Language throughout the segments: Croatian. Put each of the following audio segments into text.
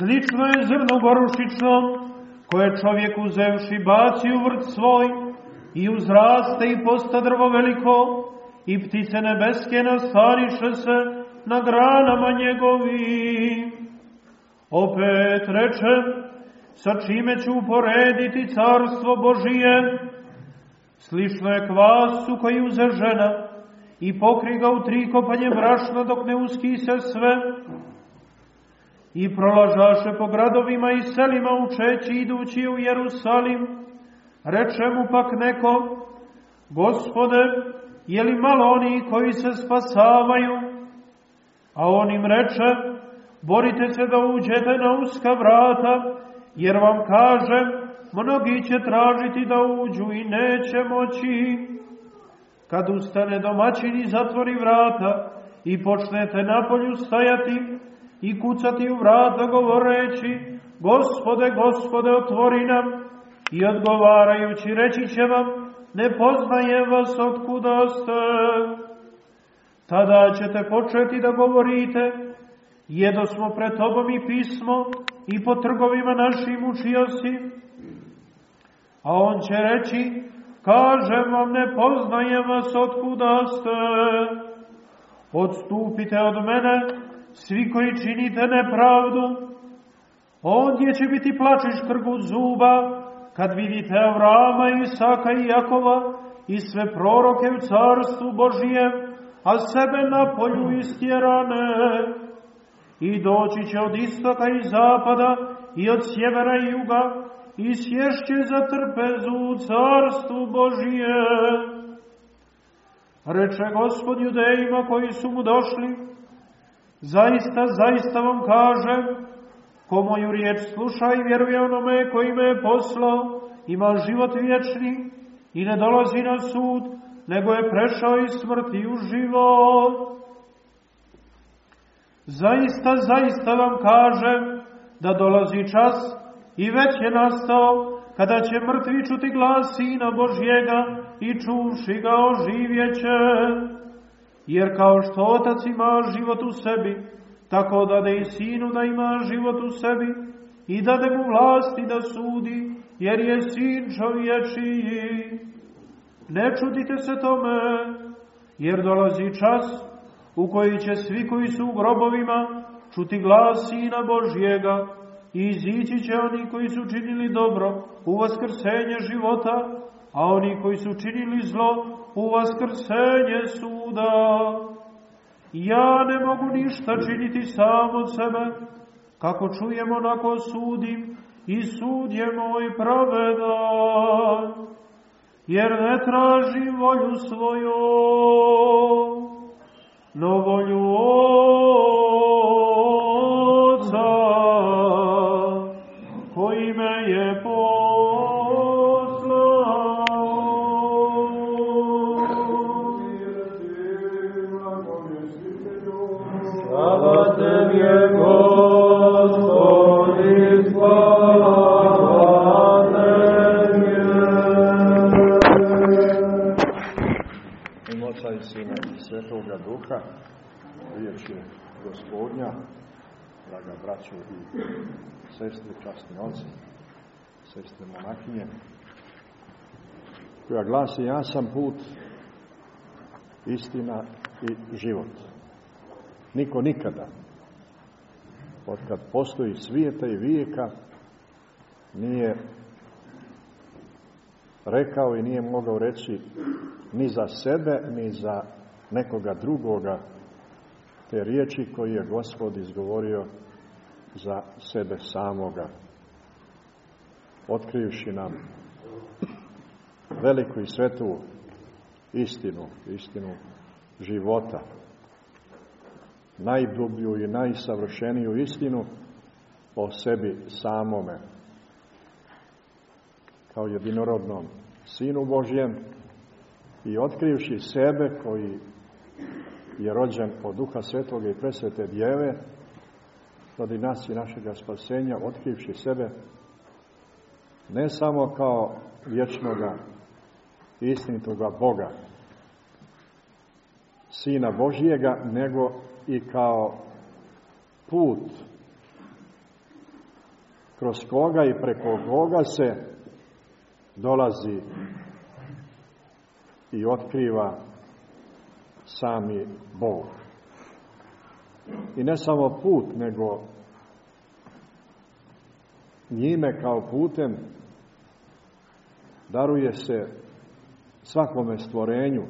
Slično je zrno gorušično, koje čovjek uzevši baci u vrt svoj i uzraste i posta drvo veliko i ptice nebeske nastaniše se na granama njegovi. Opet reče, sa čime ću uporediti carstvo Božije, slično je kvasu koji uze žena i pokri ga u tri kopanje brašna dok ne uskise sve, i prolažaše po gradovima i selima učeći idući u Jerusalim. Reče mu pak neko, gospode, je li malo oni koji se spasavaju? A on im reče, borite se da uđete na uska vrata, jer vam kažem, mnogi će tražiti da uđu i neće moći. Kad ustane domaćin i zatvori vrata i počnete napolju stajati, i kucati u vrata govoreći, Gospode, Gospode, otvori nam, i odgovarajući reći će vam, ne poznaje vas otkuda ste. Tada ćete početi da govorite, jedo smo pred tobom i pismo i po trgovima našim učio si. A on će reći, kažem vam, ne poznaje vas otkuda ste. Odstupite od mene, svi koji činite nepravdu, ondje će biti plač i škrgu zuba, kad vidite Avrama, Isaka i Jakova i sve proroke u carstvu Božijem, a sebe na polju istjerane. I doći će od istoka i zapada i od sjevera i juga i sješće za trpezu u carstvu Božije. Reče gospod judejima koji su mu došli, Zaista, zaista vam kažem, ko moju riječ sluša i vjeruje onome koji me je poslao, ima život vječni i ne dolazi na sud, nego je prešao iz smrti u život. Zaista, zaista vam kažem da dolazi čas i već je nastao kada će mrtvi čuti glas Sina Božjega i čuši ga oživjeće. Jer kao što otac ima život u sebi, tako dade i sinu da ima život u sebi i dade mu vlasti da sudi, jer je sin čovječiji. Ne čudite se tome, jer dolazi čas u koji će svi koji su u grobovima čuti glas Sina Božjega i izići će oni koji su činili dobro u vaskrsenje života, a oni koji su činili zlo u vaskrsenje suda. Ja ne mogu ništa činiti sam od sebe, kako čujem onako sudim i sud je moj pravedan, jer ne traži volju svoju, no volju braćo i sestre, časni oci, sestre monahinje, koja glasi ja sam put, istina i život. Niko nikada, od kad postoji svijeta i vijeka, nije rekao i nije mogao reći ni za sebe, ni za nekoga drugoga te riječi koji je Gospod izgovorio za sebe samoga, otkrivši nam veliku i svetu istinu, istinu života, najdublju i najsavršeniju istinu o sebi samome, kao jedinorodnom Sinu Božjem i otkrivši sebe koji je rođen od Duha Svetoga i Presvete Djeve, radi nas i našega spasenja, otkrivši sebe, ne samo kao vječnoga istinitoga Boga, Sina Božijega, nego i kao put kroz koga i preko koga se dolazi i otkriva sami Bog. I ne samo put, nego njime kao putem daruje se svakome stvorenju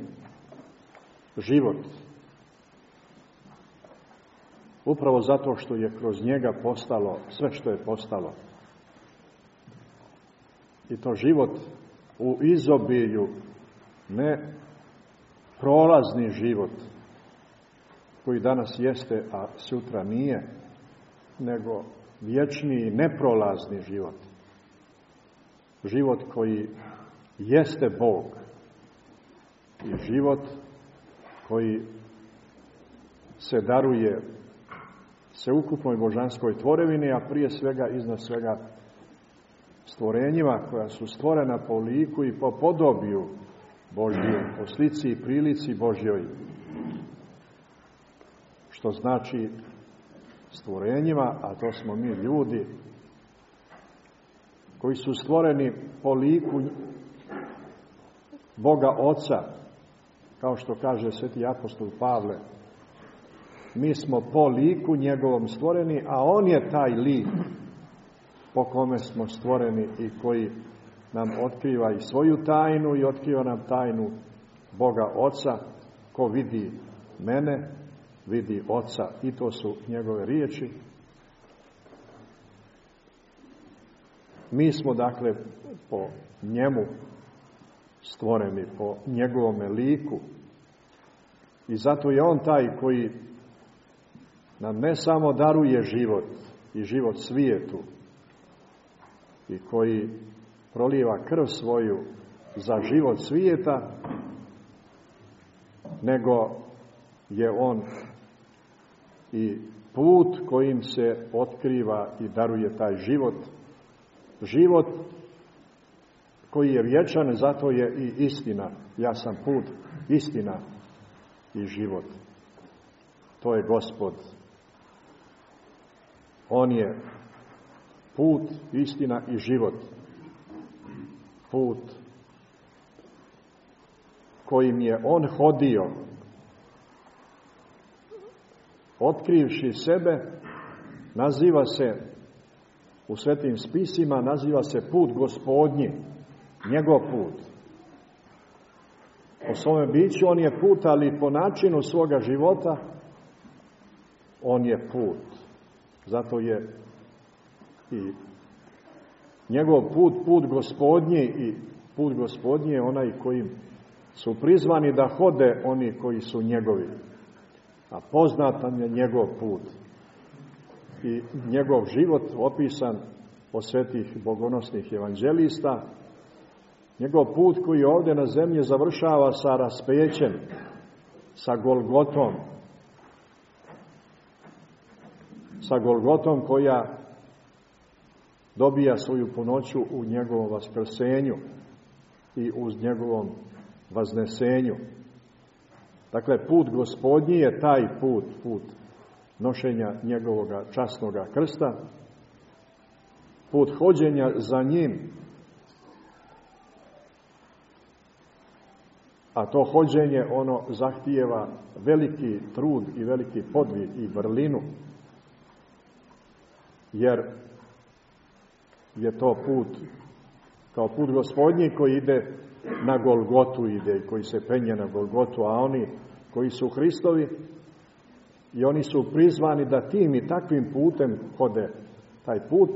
život. Upravo zato što je kroz njega postalo sve što je postalo. I to život u izobilju, ne prolazni život koji danas jeste, a sutra nije, nego vječni i neprolazni život. Život koji jeste Bog i život koji se daruje sveukupnoj božanskoj tvorevini, a prije svega, iznad svega, stvorenjima koja su stvorena po liku i po podobiju Božjoj, po slici i prilici Božjoj. Što znači stvorenjima, a to smo mi ljudi, koji su stvoreni po liku Boga Oca, kao što kaže sveti apostol Pavle, mi smo po liku njegovom stvoreni, a on je taj lik po kome smo stvoreni i koji nam otkriva i svoju tajnu i otkriva nam tajnu Boga Oca, ko vidi mene, vidi Oca i to su njegove riječi. Mi smo dakle po njemu stvoreni, po njegovome liku i zato je on taj koji nam ne samo daruje život i život svijetu i koji prolijeva krv svoju za život svijeta, nego je on i put kojim se otkriva i daruje taj život. Život koji je vječan, zato je i istina. Ja sam put, istina i život. To je gospod. On je put, istina i život. Put kojim je on hodio otkrivši sebe, naziva se u svetim spisima, naziva se put gospodnji, njegov put. Po svome biću on je put, ali po načinu svoga života on je put. Zato je i njegov put, put gospodnji i put gospodnji je onaj kojim su prizvani da hode oni koji su njegovi a poznat nam je njegov put. I njegov život opisan od svetih bogonosnih evanđelista, njegov put koji ovdje na zemlji završava sa raspećem, sa Golgotom, sa Golgotom koja dobija svoju punoću u njegovom vaskrsenju i uz njegovom vaznesenju. Dakle, put gospodnji je taj put, put nošenja njegovoga časnoga krsta, put hođenja za njim, a to hođenje ono zahtijeva veliki trud i veliki podvig i vrlinu, jer je to put kao put gospodnji koji ide na Golgotu ide i koji se penje na Golgotu, a oni koji su Hristovi i oni su prizvani da tim i takvim putem hode taj put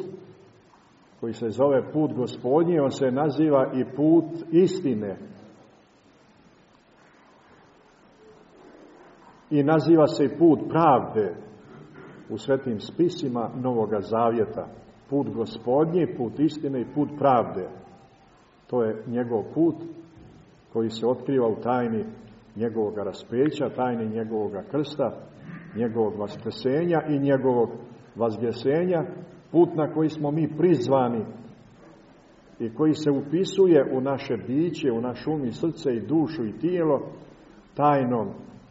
koji se zove put gospodnji, on se naziva i put istine. I naziva se i put pravde u svetim spisima Novoga Zavjeta. Put gospodnji, put istine i put pravde. To je njegov put koji se otkriva u tajni njegovog raspeća, tajni njegovog krsta, njegovog vaskrsenja i njegovog vazgesenja, put na koji smo mi prizvani i koji se upisuje u naše biće, u naš um i srce i dušu i tijelo, tajnom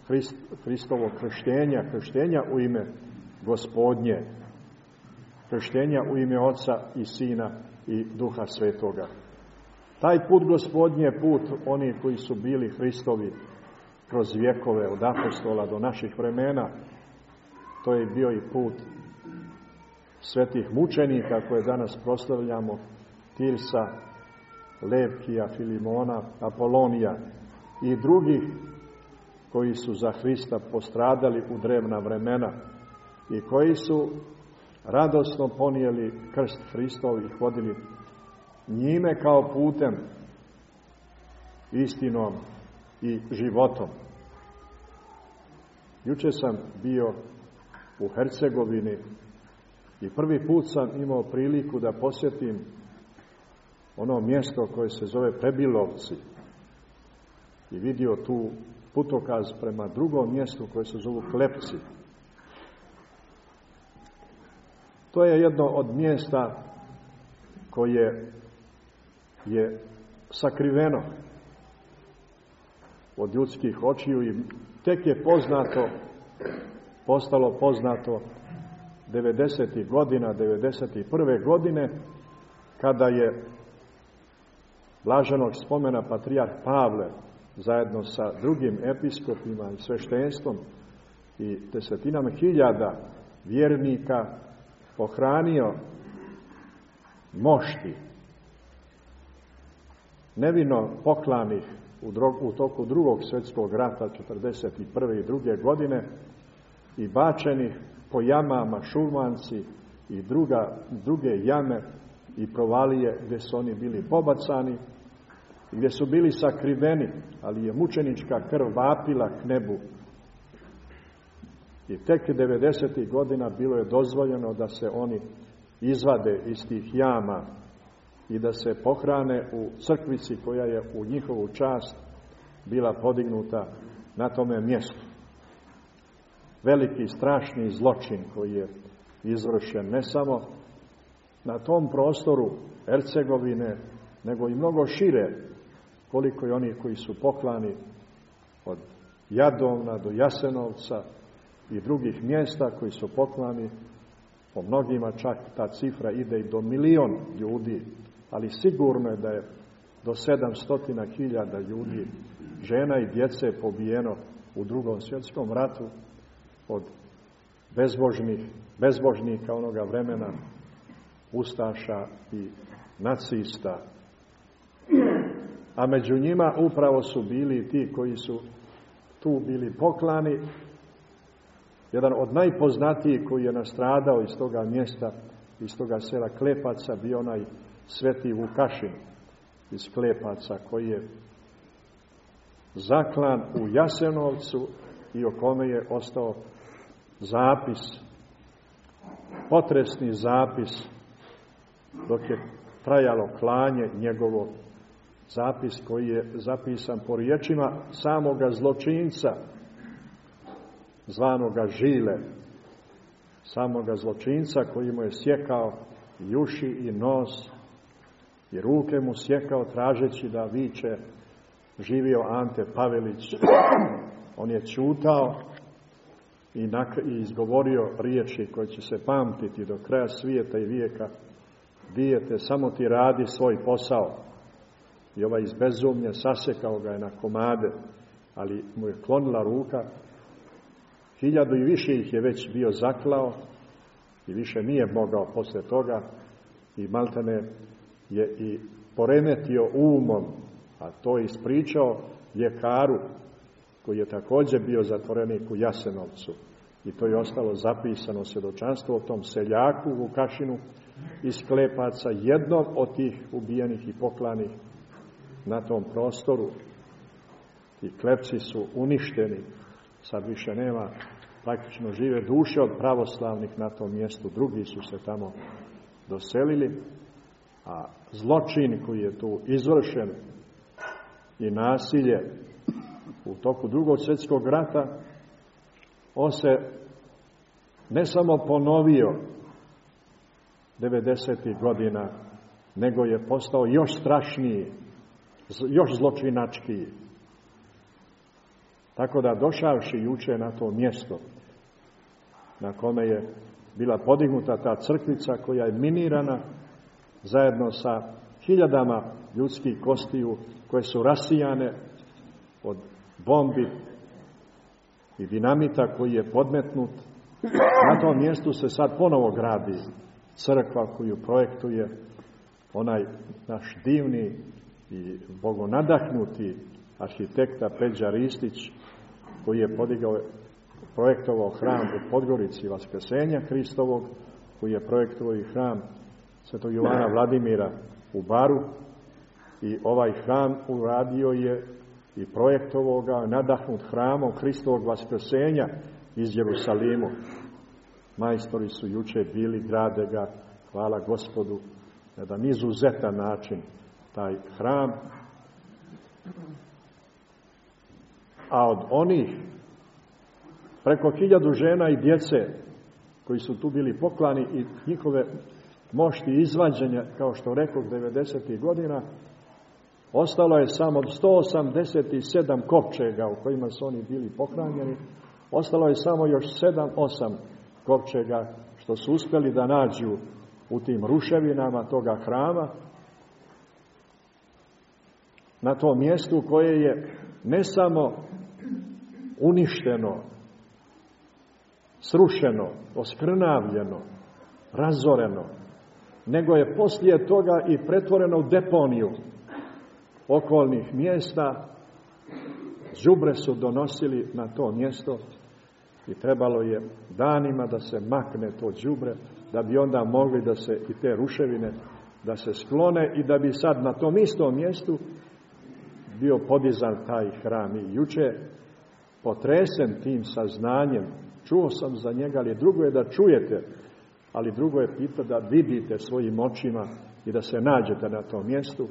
Hrist, Hristovog krštenja, krštenja u ime gospodnje. krštenja u ime Oca i Sina i Duha Svetoga. Taj put gospodnje je put oni koji su bili Hristovi kroz vjekove od apostola do naših vremena. To je bio i put svetih mučenika koje danas proslavljamo, Tirsa, Lepkija, Filimona, Apolonija i drugih koji su za Hrista postradali u drevna vremena i koji su radosno ponijeli krst Hristov i hodili njime kao putem, istinom i životom. Juče sam bio u Hercegovini i prvi put sam imao priliku da posjetim ono mjesto koje se zove Prebilovci i vidio tu putokaz prema drugom mjestu koje se zovu Klepci. To je jedno od mjesta koje je sakriveno od ljudskih očiju i tek je poznato, postalo poznato 90. godina, 91. godine, kada je blaženog spomena patrijarh Pavle zajedno sa drugim episkopima i sveštenstvom i desetinama hiljada vjernika pohranio mošti nevino poklanih u, u toku drugog svjetskog rata 41. i druge godine i bačenih po jamama šurmanci i druga, druge jame i provalije gdje su oni bili pobacani gdje su bili sakriveni, ali je mučenička krv vapila k nebu. I tek 90. godina bilo je dozvoljeno da se oni izvade iz tih jama i da se pohrane u crkvici koja je u njihovu čast bila podignuta na tome mjestu. Veliki strašni zločin koji je izvršen ne samo na tom prostoru Ercegovine, nego i mnogo šire koliko je oni koji su poklani od Jadovna do Jasenovca i drugih mjesta koji su poklani, po mnogima čak ta cifra ide i do milion ljudi, ali sigurno je da je do 700.000 ljudi, žena i djece pobijeno u drugom svjetskom ratu od bezbožnih, bezbožnika onoga vremena, ustaša i nacista a među njima upravo su bili ti koji su tu bili poklani. Jedan od najpoznatijih koji je nastradao iz toga mjesta, iz toga sela Klepaca, bio onaj sveti Vukašin iz Klepaca, koji je zaklan u Jasenovcu i o kome je ostao zapis, potresni zapis, dok je trajalo klanje njegovo zapis koji je zapisan po riječima samoga zločinca, zvanoga Žile, samoga zločinca koji mu je sjekao i uši i nos i ruke mu sjekao tražeći da viče živio Ante Pavelić. On je čutao i, izgovorio riječi koje će se pamtiti do kraja svijeta i vijeka. Dijete, samo ti radi svoj posao i ovaj iz bezumnje sasekao ga je na komade, ali mu je klonila ruka. Hiljadu i više ih je već bio zaklao i više nije mogao poslije toga i Maltene je i poremetio umom, a to je ispričao ljekaru koji je također bio zatvorenik u Jasenovcu. I to je ostalo zapisano svjedočanstvo o tom seljaku Vukašinu iz Klepaca, jednog od tih ubijenih i poklanih na tom prostoru. i klepci su uništeni, sad više nema praktično žive duše od pravoslavnih na tom mjestu, drugi su se tamo doselili, a zločin koji je tu izvršen i nasilje u toku drugog svjetskog rata, on se ne samo ponovio 90. godina, nego je postao još strašniji još zločinački. Tako da došavši juče na to mjesto na kome je bila podignuta ta crkvica koja je minirana zajedno sa hiljadama ljudskih kostiju koje su rasijane od bombi i dinamita koji je podmetnut. Na tom mjestu se sad ponovo gradi crkva koju projektuje onaj naš divni i bogonadahnuti arhitekta Peđa Ristić koji je podigao, projektovao hram u Podgorici Vaskrsenja Hristovog, koji je projektovao i hram Svetog Jovana Vladimira u Baru i ovaj hram uradio je i projektovao ga nadahnut hramom Hristovog Vaskrsenja iz Jerusalimu. Majstori su juče bili, grade ga, hvala gospodu, na jedan izuzetan način taj hram. A od onih preko hiljadu žena i djece koji su tu bili poklani i njihove mošti izvađenja, kao što rekao, 90. godina, ostalo je samo 187 kopčega u kojima su oni bili pohranjeni, ostalo je samo još 7-8 kopčega što su uspjeli da nađu u tim ruševinama toga hrama, na tom mjestu koje je ne samo uništeno, srušeno, oskrnavljeno, razoreno, nego je poslije toga i pretvoreno u deponiju okolnih mjesta. Žubre su donosili na to mjesto i trebalo je danima da se makne to đubre, da bi onda mogli da se i te ruševine da se sklone i da bi sad na tom istom mjestu bio podizan taj hram. I juče potresen tim saznanjem, čuo sam za njega, ali drugo je da čujete, ali drugo je pita da vidite svojim očima i da se nađete na tom mjestu.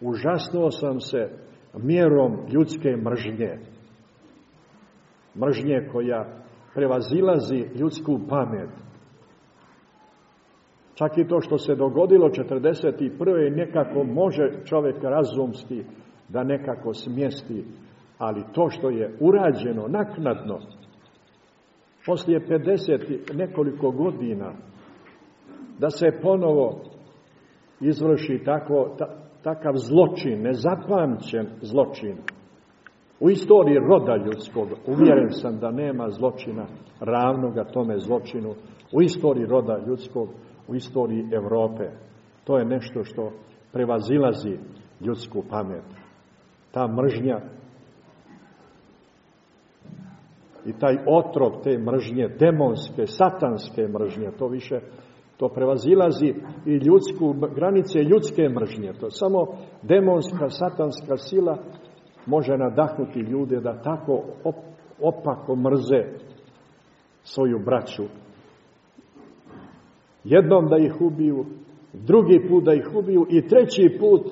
Užasnuo sam se mjerom ljudske mržnje. Mržnje koja prevazilazi ljudsku pamet. Čak i to što se dogodilo 41. nekako može čovjek razumski da nekako smjesti, ali to što je urađeno naknadno, poslije 50 nekoliko godina, da se ponovo izvrši tako, takav zločin, nezapamćen zločin, u istoriji roda ljudskog, uvjeren sam da nema zločina ravnoga tome zločinu, u istoriji roda ljudskog, u istoriji Europe. To je nešto što prevazilazi ljudsku pamet. Ta mržnja i taj otrov te mržnje, demonske, satanske mržnje, to više, to prevazilazi i ljudsku, granice ljudske mržnje. To samo demonska, satanska sila može nadahnuti ljude da tako opako mrze svoju braću. Jednom da ih ubiju, drugi put da ih ubiju i treći put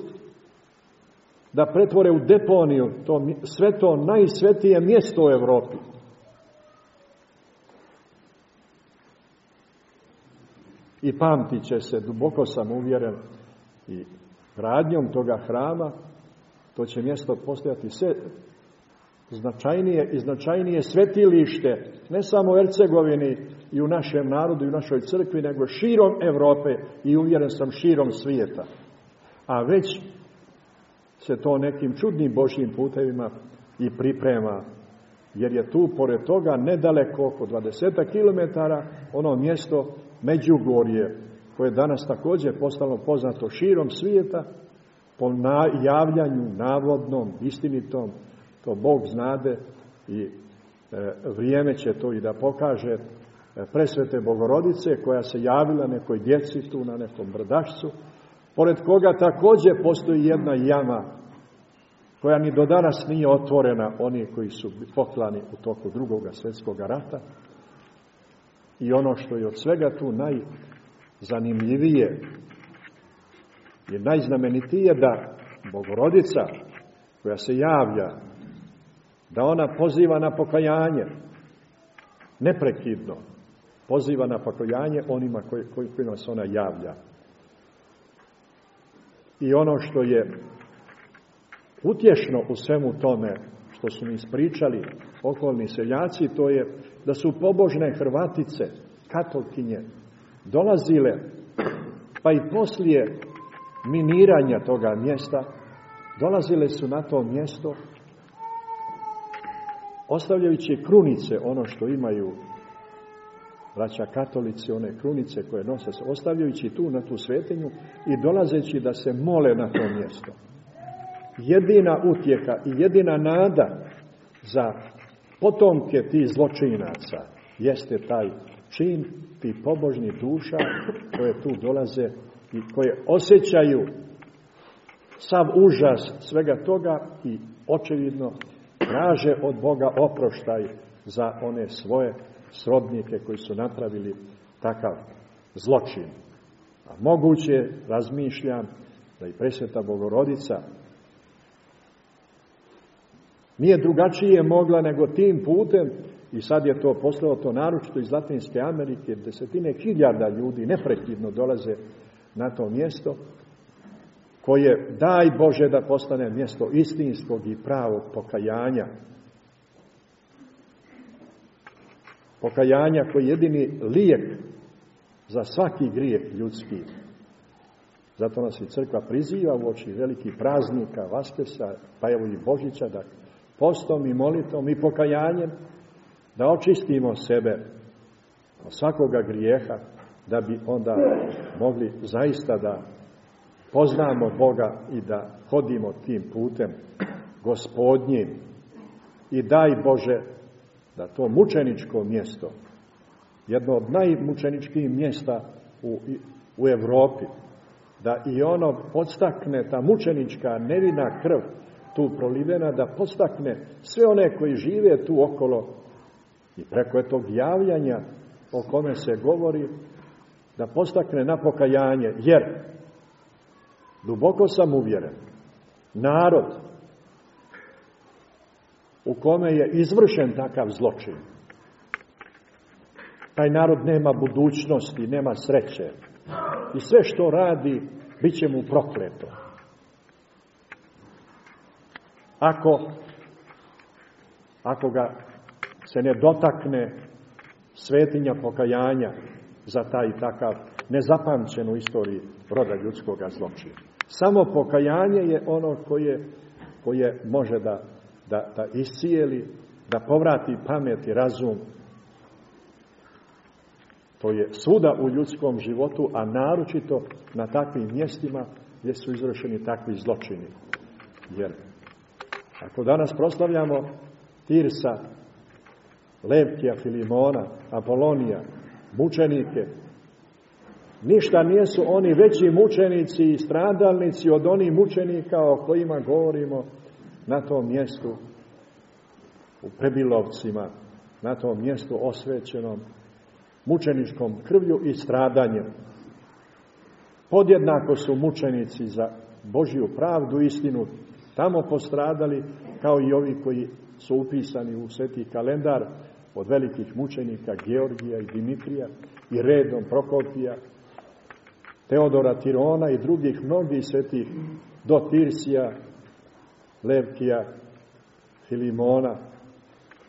da pretvore u deponiju to sve to najsvetije mjesto u Europi. I pamtit će se, duboko sam uvjeren, i gradnjom toga hrama, to će mjesto postojati sve značajnije i značajnije svetilište, ne samo u Ercegovini i u našem narodu i u našoj crkvi, nego širom Europe i uvjeren sam širom svijeta. A već se to nekim čudnim Božjim putevima i priprema, jer je tu, pored toga, nedaleko, oko 20 km, ono mjesto Međugorje, koje je danas također postalo poznato širom svijeta, po javljanju navodnom, istinitom, to Bog znade i e, vrijeme će to i da pokaže e, presvete Bogorodice koja se javila nekoj djeci tu na nekom brdašcu, pored koga također postoji jedna jama koja ni do danas nije otvorena oni koji su poklani u toku drugoga svjetskog rata. I ono što je od svega tu najzanimljivije je najznamenitije da Bogorodica koja se javlja, da ona poziva na pokajanje, neprekidno poziva na pokajanje onima koji, koji, kojima se ona javlja. I ono što je utješno u svemu tome što su mi ispričali okolni seljaci, to je da su pobožne Hrvatice katolkinje dolazile, pa i poslije miniranja toga mjesta, dolazile su na to mjesto ostavljajući krunice, ono što imaju braća katolici, one krunice koje nose, ostavljajući tu na tu svetinju i dolazeći da se mole na to mjesto. Jedina utjeka i jedina nada za potomke tih zločinaca jeste taj čin tih pobožnih duša koje tu dolaze i koje osjećaju sav užas svega toga i očevidno traže od Boga oproštaj za one svoje srodnike koji su napravili takav zločin. A moguće, razmišljam, da i presveta Bogorodica nije drugačije mogla nego tim putem i sad je to poslao to naročito iz Latinske Amerike, desetine hiljada ljudi neprekidno dolaze na to mjesto, koje daj Bože da postane mjesto istinskog i pravog pokajanja. Pokajanja koji je jedini lijek za svaki grijeh ljudski. Zato nas i crkva priziva u oči velikih praznika, Vaskesa, pa evo i Božića, da postom i molitom i pokajanjem da očistimo sebe od svakoga grijeha, da bi onda mogli zaista da poznamo Boga i da hodimo tim putem gospodnjim. I daj Bože da to mučeničko mjesto, jedno od najmučeničkih mjesta u, u Evropi, da i ono podstakne, ta mučenička nevina krv tu prolivena, da podstakne sve one koji žive tu okolo i preko tog javljanja o kome se govori, da postakne na pokajanje, jer duboko sam uvjeren, narod u kome je izvršen takav zločin, taj narod nema budućnosti, nema sreće. I sve što radi, bit će mu prokleto. Ako, ako ga se ne dotakne svetinja pokajanja za taj i takav nezapamćen u istoriji roda ljudskoga zločina. Samo pokajanje je ono koje, koje može da, da, da iscijeli, da povrati pamet i razum. To je svuda u ljudskom životu, a naročito na takvim mjestima gdje su izvršeni takvi zločini. Jer ako danas proslavljamo Tirsa, Levkija, Filimona, Apolonija, mučenike, ništa nisu oni veći mučenici i stradalnici od onih mučenika o kojima govorimo na tom mjestu u Prebilovcima, na tom mjestu osvećenom mučeničkom krvlju i stradanjem. Podjednako su mučenici za Božju pravdu istinu tamo postradali, kao i ovi koji su upisani u sveti kalendar od velikih mučenika Georgija i Dimitrija i redom Prokopija, Teodora Tirona i drugih mnogih svetih do Tirsija, Levkija, Filimona,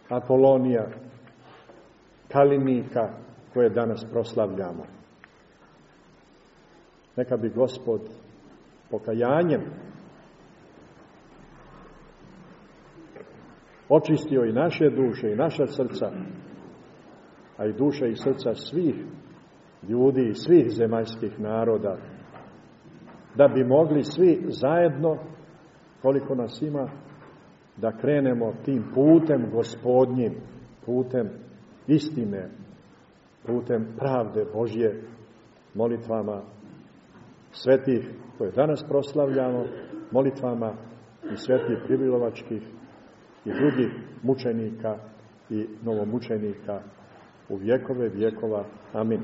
Apolonija, Kalinika, koje danas proslavljamo. Neka bi gospod pokajanjem očistio i naše duše i naša srca, a i duše i srca svih ljudi i svih zemaljskih naroda, da bi mogli svi zajedno, koliko nas ima, da krenemo tim putem gospodnjim, putem istine, putem pravde Božje, molitvama svetih koje danas proslavljamo, molitvama i svetih pribilovačkih i drugih mučenika i novomučenika u vjekove vjekova. Amin.